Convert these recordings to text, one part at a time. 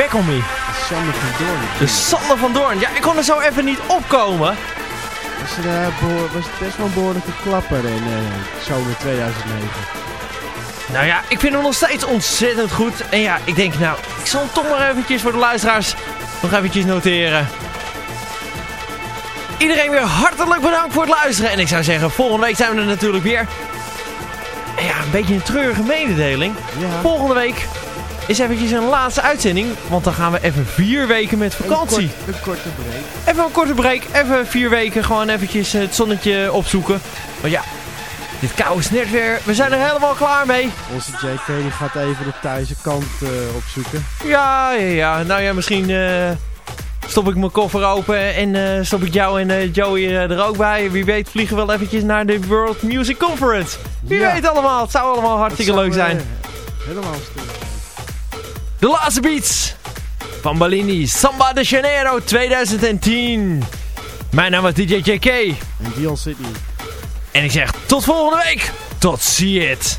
Back On Me. De Sander van Doorn. De Sander van Doorn. Ja, ik kon er zo even niet opkomen. Was, er, uh, was best wel een behoorlijke klapper in uh, zomer 2009. Nou ja, ik vind hem nog steeds ontzettend goed. En ja, ik denk nou, ik zal hem toch maar eventjes voor de luisteraars nog eventjes noteren. Iedereen weer hartelijk bedankt voor het luisteren. En ik zou zeggen, volgende week zijn we er natuurlijk weer. En ja, een beetje een treurige mededeling. Ja. Volgende week is eventjes een laatste uitzending. Want dan gaan we even vier weken met vakantie. Een, kort, een korte break. Even een korte break. Even vier weken gewoon eventjes het zonnetje opzoeken. Want ja, dit koude snert weer. We zijn er helemaal klaar mee. Onze JK die gaat even de Thaise kant uh, opzoeken. Ja, ja, ja. Nou ja, misschien uh, stop ik mijn koffer open en uh, stop ik jou en Joey er ook bij. Wie weet vliegen we wel eventjes naar de World Music Conference. Wie ja. weet allemaal. Het zou allemaal hartstikke leuk zijn. helemaal stil. De laatste beats van Bellini. Samba de Janeiro 2010. Mijn naam is DJ JK. En Dion Sydney. En ik zeg tot volgende week. Tot ziens.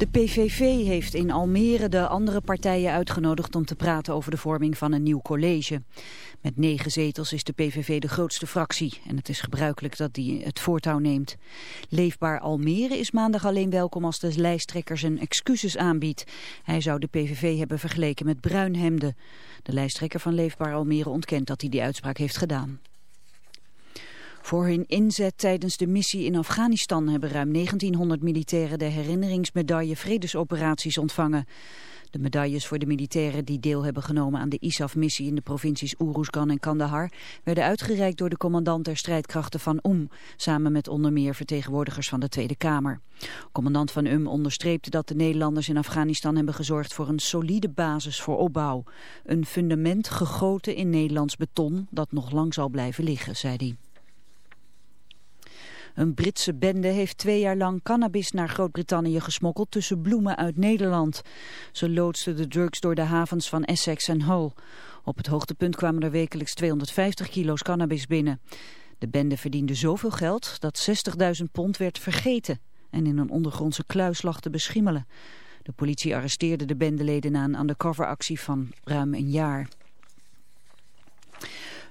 De PVV heeft in Almere de andere partijen uitgenodigd om te praten over de vorming van een nieuw college. Met negen zetels is de PVV de grootste fractie en het is gebruikelijk dat die het voortouw neemt. Leefbaar Almere is maandag alleen welkom als de lijsttrekker zijn excuses aanbiedt. Hij zou de PVV hebben vergeleken met bruinhemden. De lijsttrekker van Leefbaar Almere ontkent dat hij die uitspraak heeft gedaan. Voor hun inzet tijdens de missie in Afghanistan hebben ruim 1900 militairen de herinneringsmedaille vredesoperaties ontvangen. De medailles voor de militairen die deel hebben genomen aan de ISAF-missie in de provincies Uruzgan en Kandahar werden uitgereikt door de commandant der strijdkrachten van UM, samen met onder meer vertegenwoordigers van de Tweede Kamer. Commandant van UM onderstreepte dat de Nederlanders in Afghanistan hebben gezorgd voor een solide basis voor opbouw. Een fundament gegoten in Nederlands beton dat nog lang zal blijven liggen, zei hij. Een Britse bende heeft twee jaar lang cannabis naar Groot-Brittannië gesmokkeld tussen bloemen uit Nederland. Ze loodsten de drugs door de havens van Essex en Hull. Op het hoogtepunt kwamen er wekelijks 250 kilo's cannabis binnen. De bende verdiende zoveel geld dat 60.000 pond werd vergeten en in een ondergrondse kluis lag te beschimmelen. De politie arresteerde de bendeleden na een undercoveractie van ruim een jaar.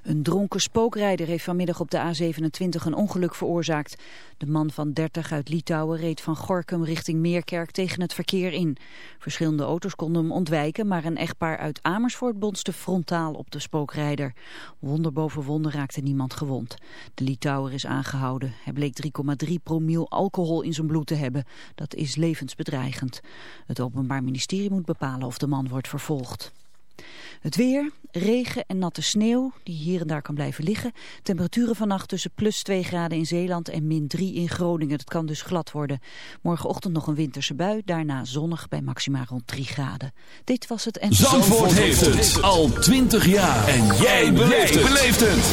Een dronken spookrijder heeft vanmiddag op de A27 een ongeluk veroorzaakt. De man van 30 uit Litouwen reed van Gorkum richting Meerkerk tegen het verkeer in. Verschillende auto's konden hem ontwijken, maar een echtpaar uit Amersfoort bonste frontaal op de spookrijder. Wonder boven wonder raakte niemand gewond. De Litouwer is aangehouden. Hij bleek 3,3 promiel alcohol in zijn bloed te hebben. Dat is levensbedreigend. Het Openbaar Ministerie moet bepalen of de man wordt vervolgd. Het weer, regen en natte sneeuw die hier en daar kan blijven liggen. Temperaturen vannacht tussen plus 2 graden in Zeeland en min 3 in Groningen. Dat kan dus glad worden. Morgenochtend nog een winterse bui, daarna zonnig bij maximaal rond 3 graden. Dit was het en... Zandvoort heeft het al 20 jaar. En jij beleeft het.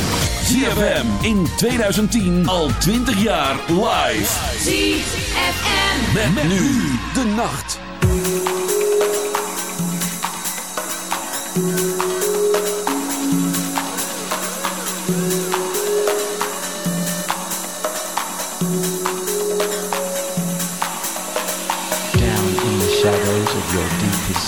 ZFM in 2010 al 20 jaar live. ZFM. Met, met nu de nacht.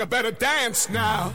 a better dance now.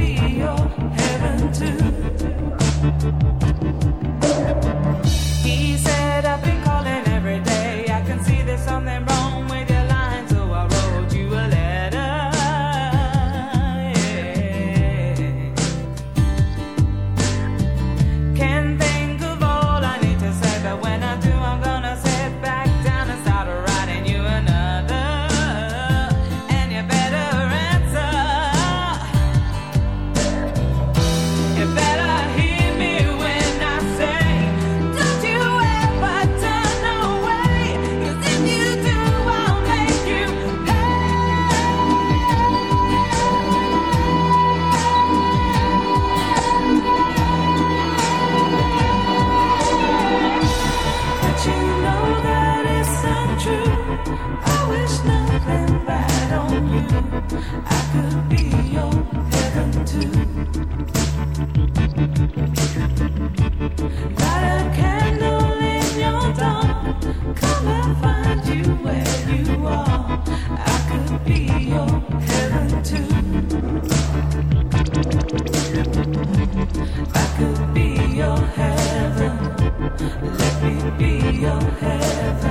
Your heaven.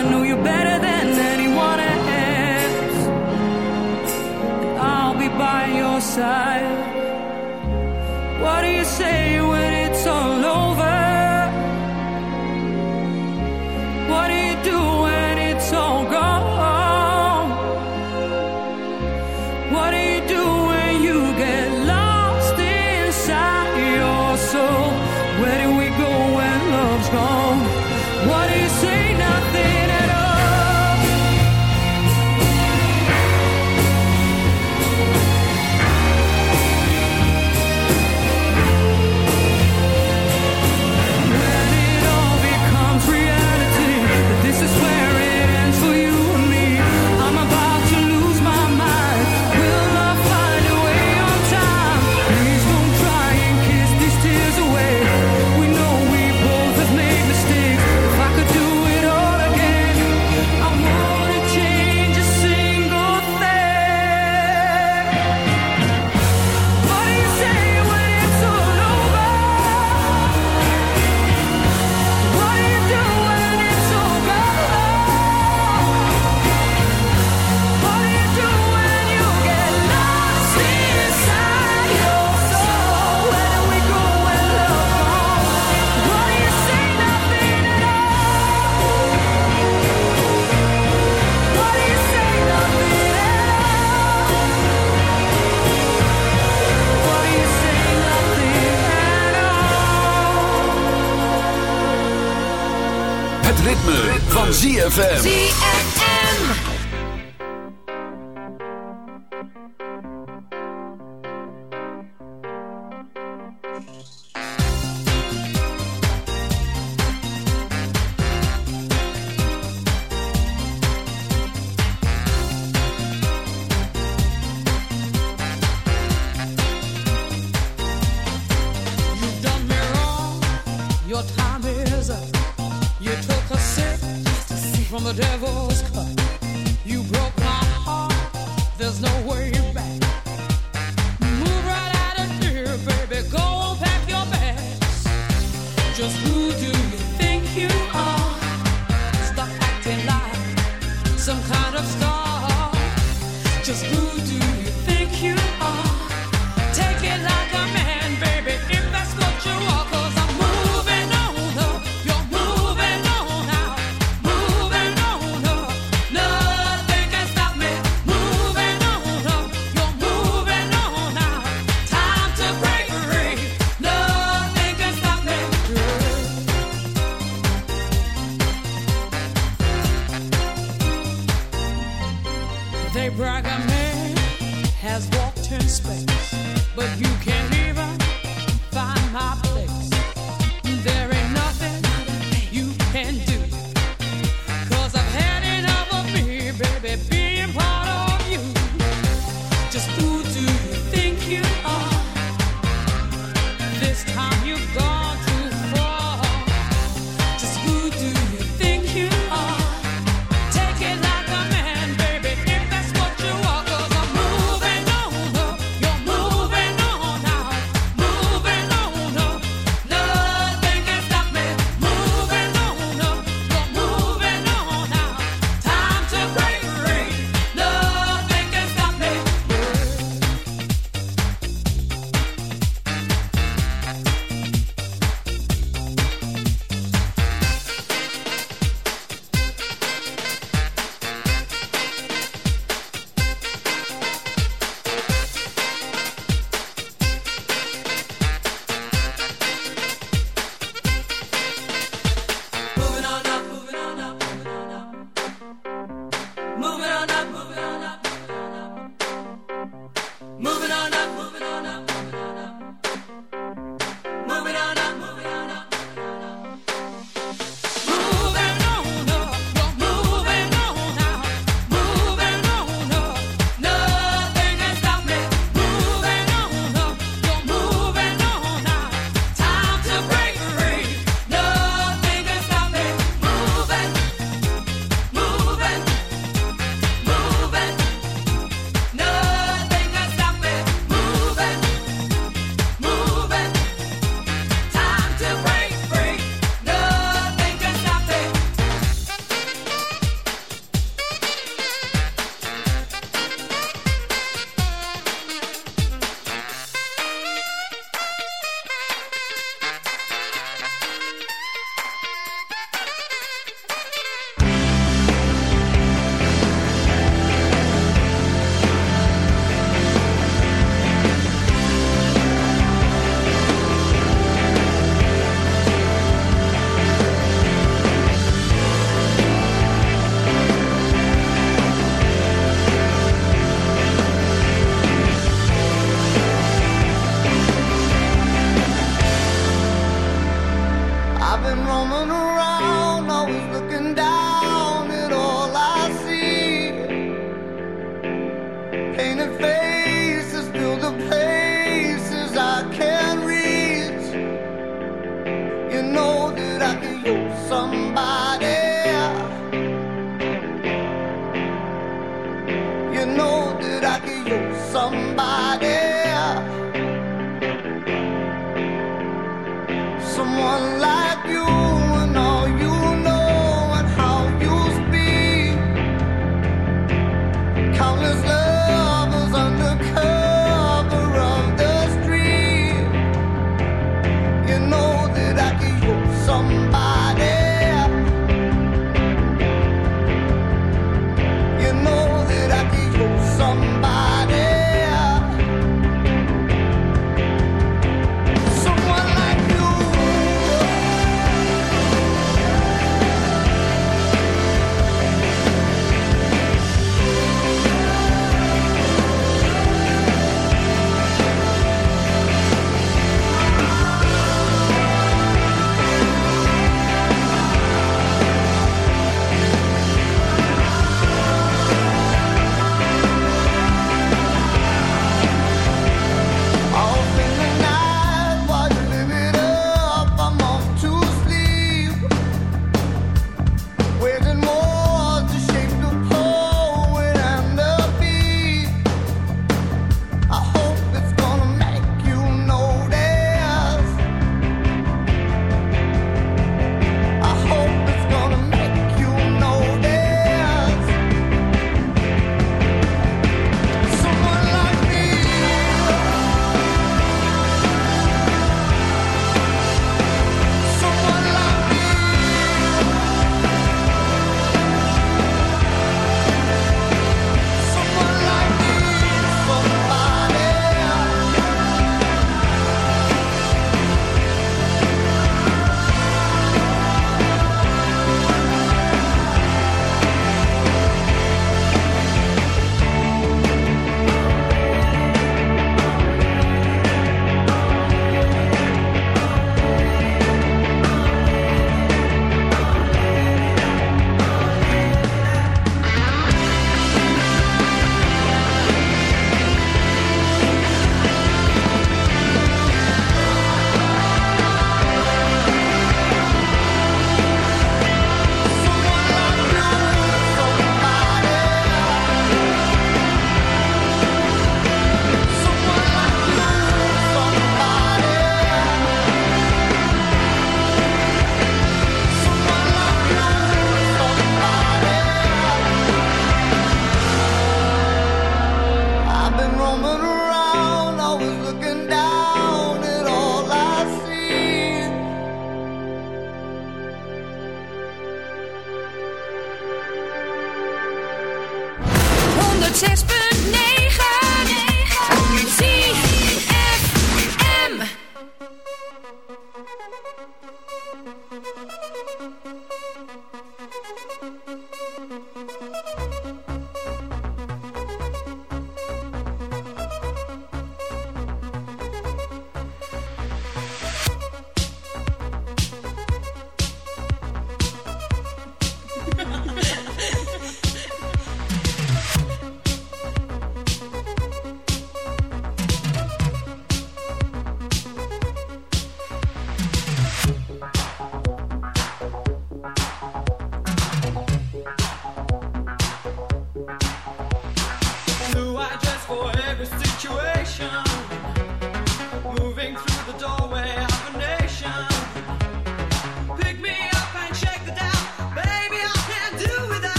I know you better than anyone else. And I'll be by your side. What do you say? ZFM. ZFM.